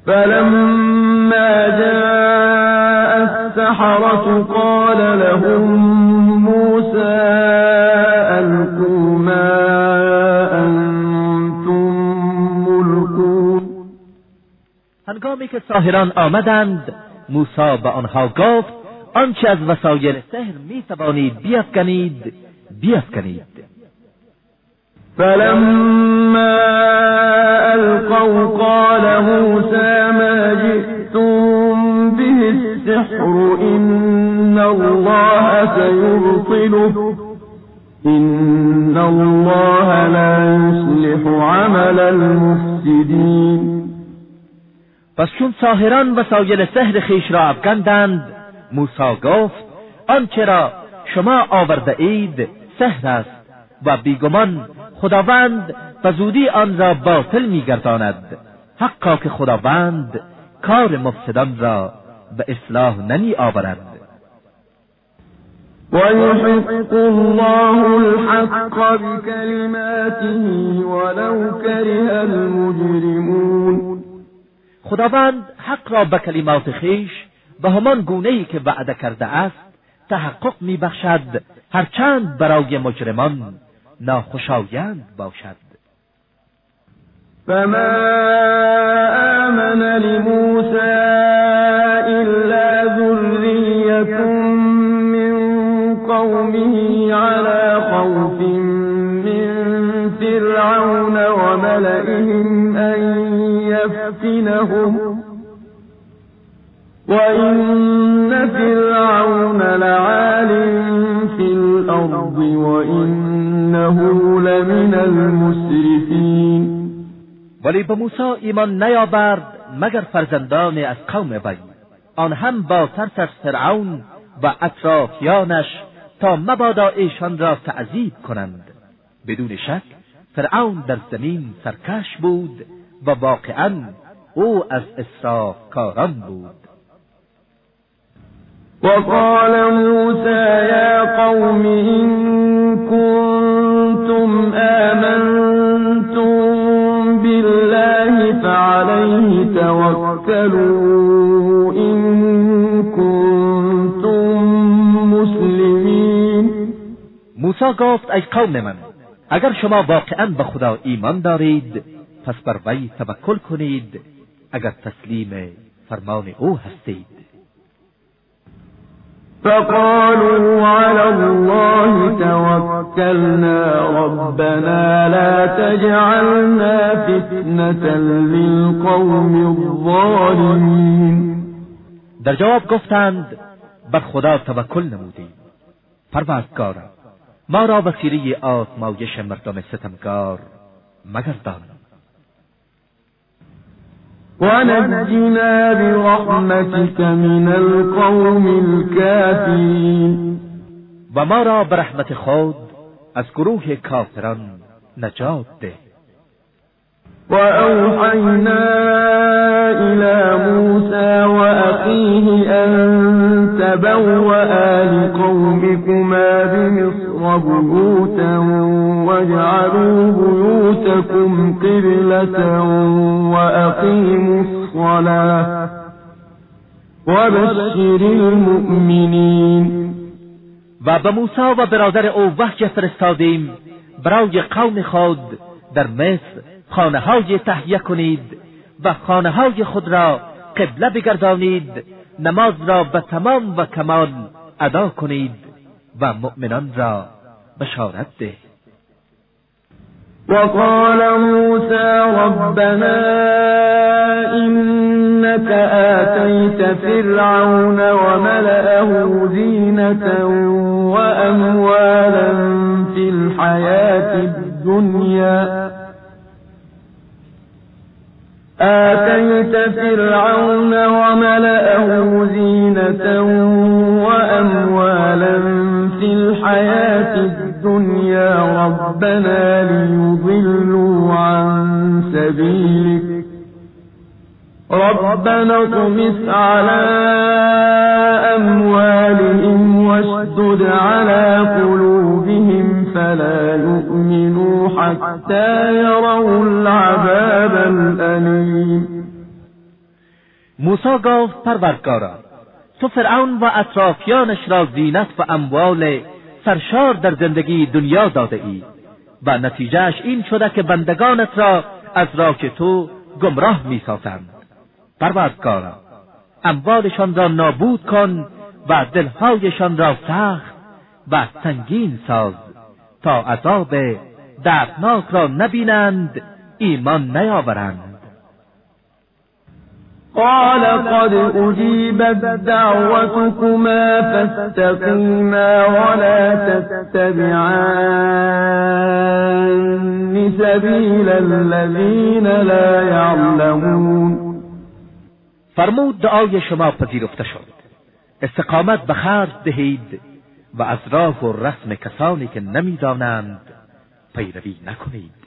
فلما جاء السحرة قال لهم موسى ألقوا ما أنتم ملقون. هنگامی که ساحران آمدند موسی به آنها گفت آنچه از وسایل سحر می توانید بیافکنید بیافکنید فلما ألقوا قال موسى ما جئتم به السحر إن الله سيبطله. إن الله لا يصلح عمل المفسدين. پس چون ساهران وسایل سحر خیش را افکندند موسی گفت آنچه را شما آورده اید سحر است و بیگمان خداوند و زودی آن را باطل میگرداند. حقا که خداوند کار مفسدان را به اصلاح نمی آورد. ويحق الله الحق بكلماته ولو كره المجرمون خداوند حق را به کلمات خیش به همان گونه ای که وعده کرده است تحقق میبخشد. هرچند برای مجرمان ناخوشایند باشد. فما آمن لموسى إلا ذرية من قومه على خوف من فرعون وملئهم أن يفتنهم. وإن فرعون لعال في الأرض وإنه لمن المسرفين. ولی به موسی ایمان نیاورد مگر فرزندان از قوم وی. آن هم با ترس از فرعون و اطرافیانش تا مبادا ایشان را تعذیب کنند. بدون شک فرعون در زمین سرکش بود و واقعا او از اسراف کاران بود. وقال موسى يا قوم إن كنتم آمنتم بالله فعليه توكلوا موسی گفت ای قوم من اگر شما واقعا به خدا ایمان دارید پس بر وی توکل کنید اگر تسلیم فرمان او هستید. فقالوا على الله توكلنا ربنا لا تجعلنا فتنة للقوم الظالمين در جواب گفتند بر خدا توکل نمودیم. پروردگارا ما را وسیله آزمایش مردم ستمکار مگردان. ونجنا برحمتك من القوم الكافرين. و ما را به خود از گروه کافران نجات ده. و اوحینا الى موسى و أن ان تبوآ لقومكما بمصر بيوتا واجعلوا بيوتكم قبلة وأقيموا الصلاة وبشر المؤمنين. و به موسی و برادر او وحی فرستادیم برای قوم خود در مصر خانه های تهیه کنید و خانه های خود را قبله بگردانید نماز را به تمام و کمال ادا کنید و مؤمنان را بشارت ده وقال موسى ربنا إنك آتيت فرعون وملأه زينة وأموالا في الحياة الدنيا. آتيت فرعون وملأه زينة وأموالا في الحياة الدنيا ربنا ليضلوا عن سبيلك. ربنا اطمس على أموالهم واشدد على قلوبهم فلا يؤمنوا حتى يروا العذاب الأليم. موسی گفت پروردگارا تو فرعون و اطرافیانش را زینت و اموال سرشار در زندگی دنیا داده ای. و نتیجهش این شده که بندگانت را از راه تو گمراه می سازند پروردگارا اموالشان را نابود کن و دلهایشان را سخت و سنگین ساز تا عذاب دردناک را نبینند ایمان نیاورند. قال قد أجيبت دعوتكما فاستقيما ولا تتبعان سبيل الذين لا يعلمون. فرمود دعای شما پذیرفته شد. استقامت به خرج دهید و از راه و رسم کسانی که نمی‌دانند پیروی نکنید.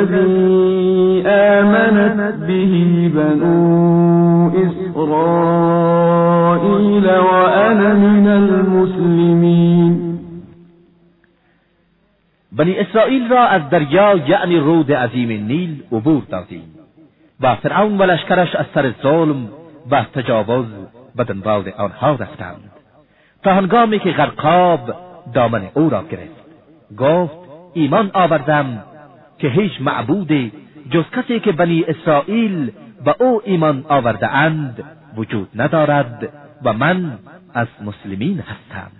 الذي آمنت به بنو إسرائيل وأنا من المسلمين. بنی اسرائیل را از دریا یعنی رود عظیم نیل عبور دادیم. و فرعون و لشکرش از سر ظلم و تجاوز به دنبال آنها رفتند. تا هنگامی که غرقاب دامن او را گرفت گفت ایمان آوردم که هیچ معبود جز کسی که بنی اسرائیل به او ایمان آورده اند وجود ندارد و من از مسلمین هستم.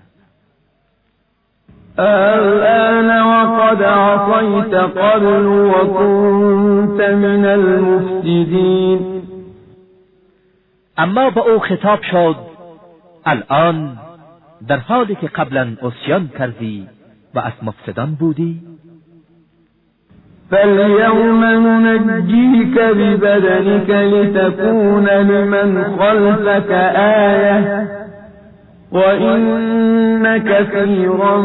الآن وقد عصيت قبل وكنت من المفسدين. اما به او خطاب شد الان در حالی که قبلا اسیان کردی و از مفسدان بودی فاليوم ننجيك ببدنك لتكون لمن خلفك آية وإن كثيرا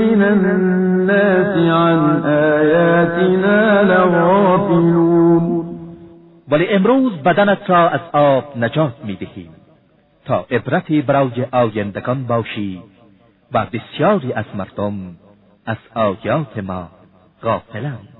من الناس عن آياتنا لغافلون ولی امروز بدنت را از آب نجات می‌دهیم. تا عبرتی برای آیندگان باشی و بسیاری از مردم از آیات ما غافلند.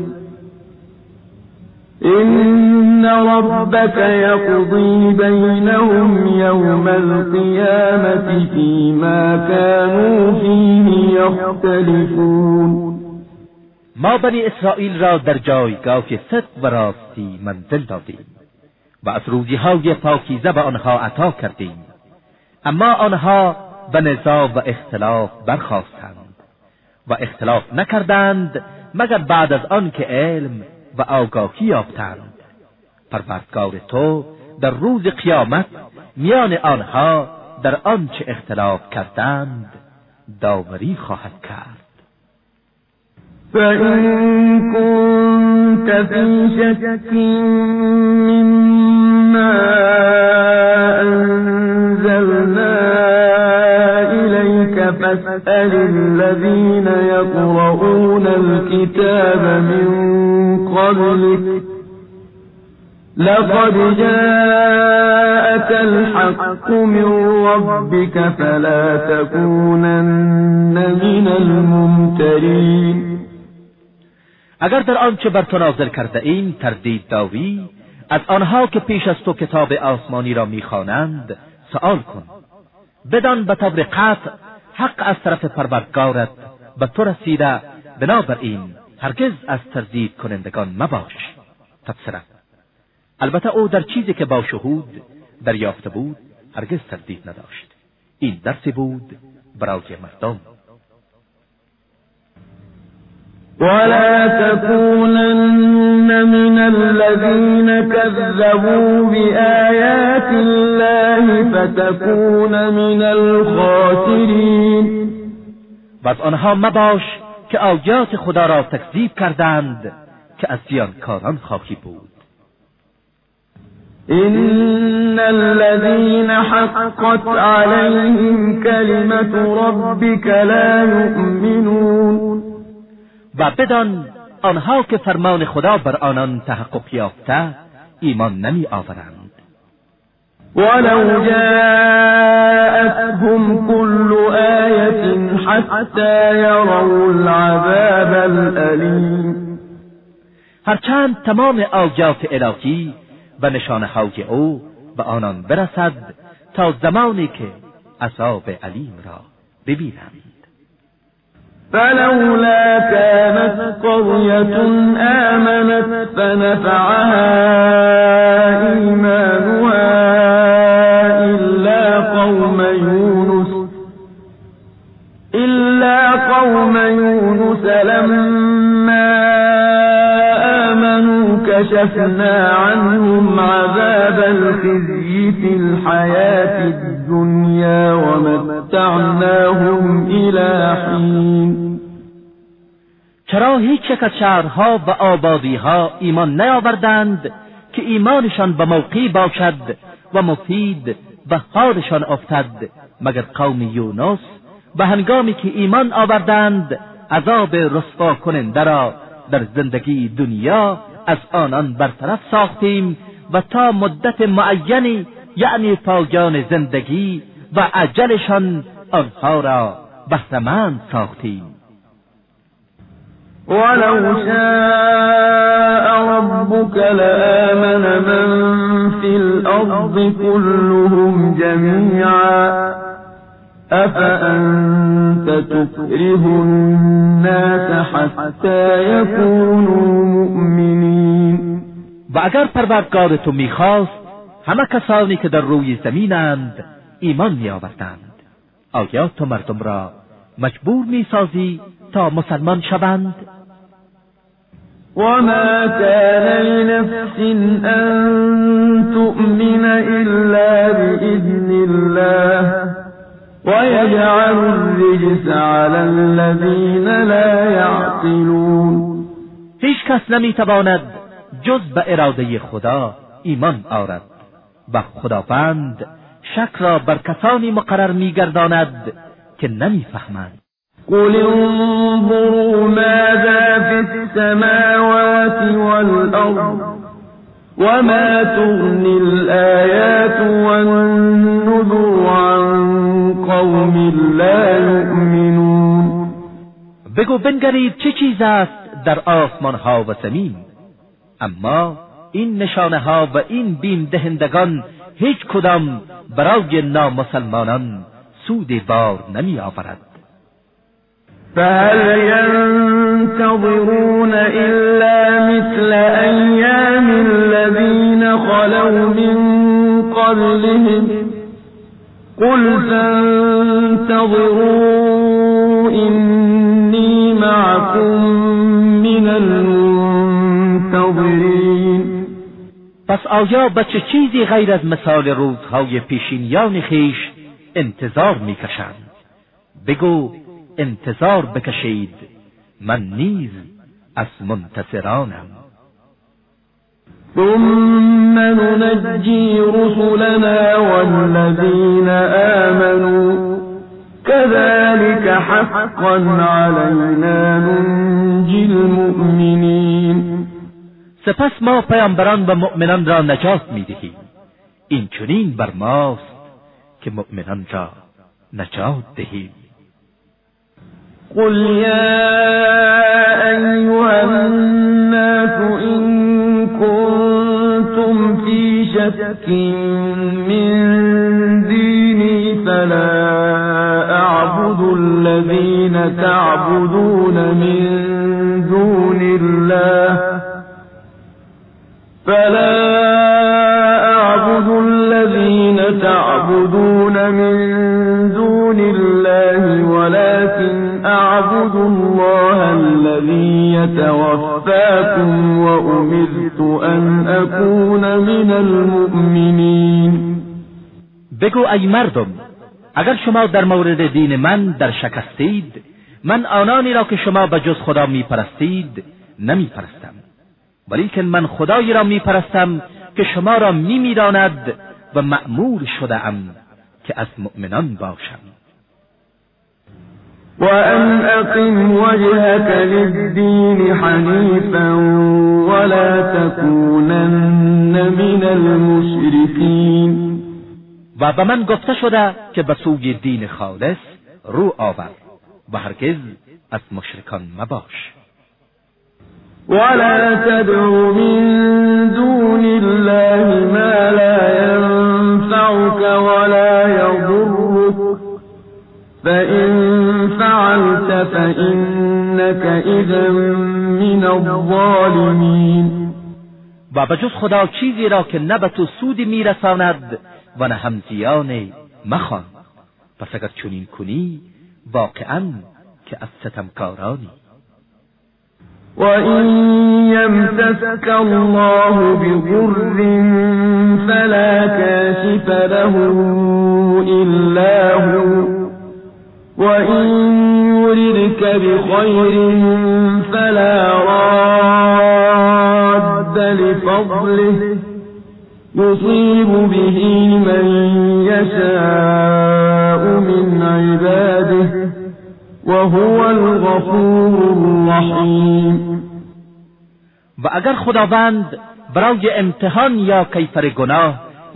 إن ربك يقضي بينهم يوم القيامة فيما كانوا فيه يختلفون ما بنی اسرائیل را در جایگاه صدق و راستی منزل دادیم و از روزی های پاکیزه به آنها عطا کردیم. اما آنها به و اختلاف برخواستند و اختلاف نکردند مگر بعد از آن که علم و آگاهی یافتند. پروردگار تو در روز قیامت میان آنها در آنچه اختلاف کردند داوری خواهد کرد. فإن كنت في شك فاسأل الذين يقرؤون الكتاب من قبلك لقد جاءك الحق من ربك فلا تكونن من الممترین اگر در آنچه بر تو نازل کرده ایم تردید داوی از آنها که پیش از تو کتاب آسمانی را می‌خوانند سوال کن. بدان به طور قطع حق از طرف پروردگارت به تو رسیده. بنابراین هرگز از تردید کنندگان مباش. تفسیره البته او در چیزی که با شهود دریافته بود هرگز تردید نداشت. این درسی بود برای مردم. ولا تكونن من الذين كذبوا بآيات الله فتكون من الخاسرين. و از آنها مباش که آیات خدا را تکذیب کردند که از زیانکاران خواهی بود. إن الذين حقت عليهم كلمة ربك لا يؤمنون. و بدان آنها که فرمان خدا بر آنان تحقق یافته ایمان نمی آورند. ولو جاءتهم كل آية حتى يروا العذاب الأليم. هرچند تمام آیات الهی و نشانه های او به آنان برسد تا زمانی که عذاب علیم را ببینند. فلولا كانت قرية آمنت فنفعها إيمانها إلا قوم يونس إلا قوم يونس لما كشفنا عنهم عذاب الخزي في الحياة الدنيا ومتعناهم إلى حين. چرا هیچ یک از شهرها و آبادیها ایمان نیاوردند که ایمانشان به موقعی باشد و مفید به حالشان افتد مگر قوم یونس و هنگامی که ایمان آوردند عذاب رسوا کننده را در زندگی دنیا از آنان برطرف ساختیم و تا مدت معینی یعنی پایان زندگی و عجلشان آنها را بهرهمند ساختیم. ولو شاء ربك لآمن من في الأرض كلهم جميعا. أفأنت تكره الناس حتى يكونوا مؤمنين؟ و اگر پروردگار تو می‌خواست همه کسانی که در روی زمینند ایمان میآوردند. آیا تو مردم را مجبور می‌سازی تا مسلمان شوند؟ وما كان لنفس أن تؤمن إلا بإذن الله. ويجعل الرجس على الذين لا يعقلون. هیچ کس نمیتواند جز به اراده خدا ایمان آرد و خداوند شک را بر کسانی مقرر میگرداند که نمیفهمند. قل انظروا ماذا في السماوات والأرض وما تغني الآيات والنذر قوم لا يؤمنون. بگو بنگرید چه چیز است در آسمان ها و زمین. اما این نشانه ها و این بیم دهندگان هیچ کدام برای نامسلمانان سود بار نمی آورد فهل ينتظرون إلا مثل أيام الذين خلوا من قبلهم قل فانتظروا إني معكم من المنتظرين پس آیا به چه چیزی غیر از مثال روزهای پیشینیان خیش انتظار می‌کشند؟ بگو انتظار بکشید من نیز از منتصرانم ثم ننجی رسلنا والذین آمنوا. كذلك حقا علينا ننجي المؤمنین سپس ما پیامبران و مؤمنان را نجات میدهیم. این چنین بر ماست که مؤمنان را نجات دهیم. قل يا أيها الناس إن كنتم شك من ديني فلا أعبد الذين تعبدون من دون الله فلا أعبد الذين تعبدون من ولكن أعبد الله الذي يتوفاكم وأمرت أن أكون من المؤمنين. بگو ای مردم اگر شما در مورد دین من در شک هستید من آنانی را که شما به جز خدا می پرستید نمی پرستم ولیکن من خدایی را می پرستم که شما را می و مأمور شده ام که از مؤمنان باشم. وأن أقم وجهك للدين حنيفا ولا تكونن من المشركين. و به من گفته شده که به سوی دین خالص رو آور و هرگز از مشرکان مباش. ولا تدع من دون الله ما لا ينفعك ولا يضرك. فإن فإنك إذا من الظالمين. و به جز خدا چیزی را که نه به تو سودی میرساند و نه هم زیانی مخوان. پس اگر چنین کنی واقعا که از ستمکارانی. وإن يمسسك الله بضر فلا كاشف له إلا هو. وإن يردك بخير فلا راد لفضله يصيب به من يشاء من عباده وهو الغفور الرحیم و اگر خداوند برای امتحان یا کیفر گناه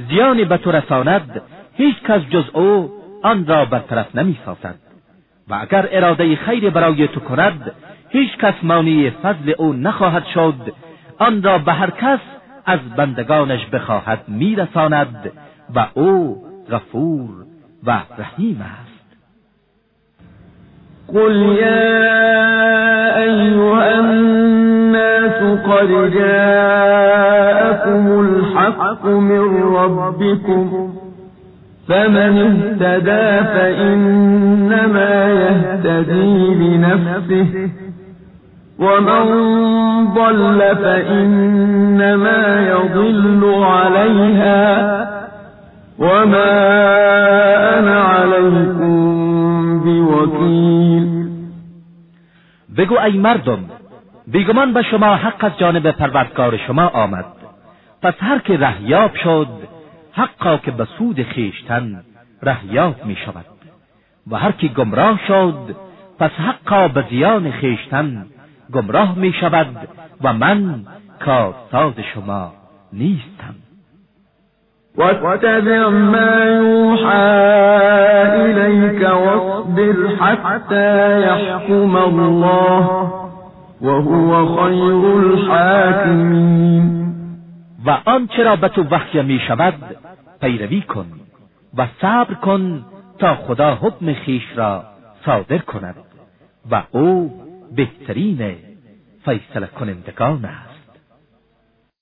زیانی به تو رساند هیچ کس جز او آن را برطرف نمی سازد و اگر اراده خیر برای تو کند هیچ کس مانی فضل او نخواهد شد. آن را به هر کس از بندگانش بخواهد میرساند و او غفور و رحیم است. قل يا أيها الناس قد جاءكم الحق من ربكم فمن اهتدى فإنما يهتدي لنفسه. ومن ضل فإنما يضل عليها. وما أنا عليكم بوکیل بگو ای مردم بیگمان به شما حق از جانب پروردگار شما آمد. پس هر که رهیاب شد حقا که به سود خیشتن رهیاب می شود. و هر که گمراه شد پس حقا به زیان خیشتن گمراه می شود و من کارساز شما نیستم. واتبع ما يوحى إليك واصبر حتى يحكم الله وهو خير الحاكمين و آنچه را به تو وحی می شود پیروی کن و صبر کن تا خدا حکم خیش را صادر کند و او بهترین فیصله کنندگان است.